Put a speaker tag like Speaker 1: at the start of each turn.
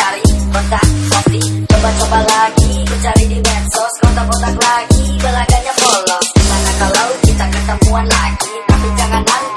Speaker 1: cari kontak pasti Coba-coba lagi cari di medsos Kontak-kontak lagi belakangnya polos Gimana kalau kita ketemuan lagi? Tapi jangan nanti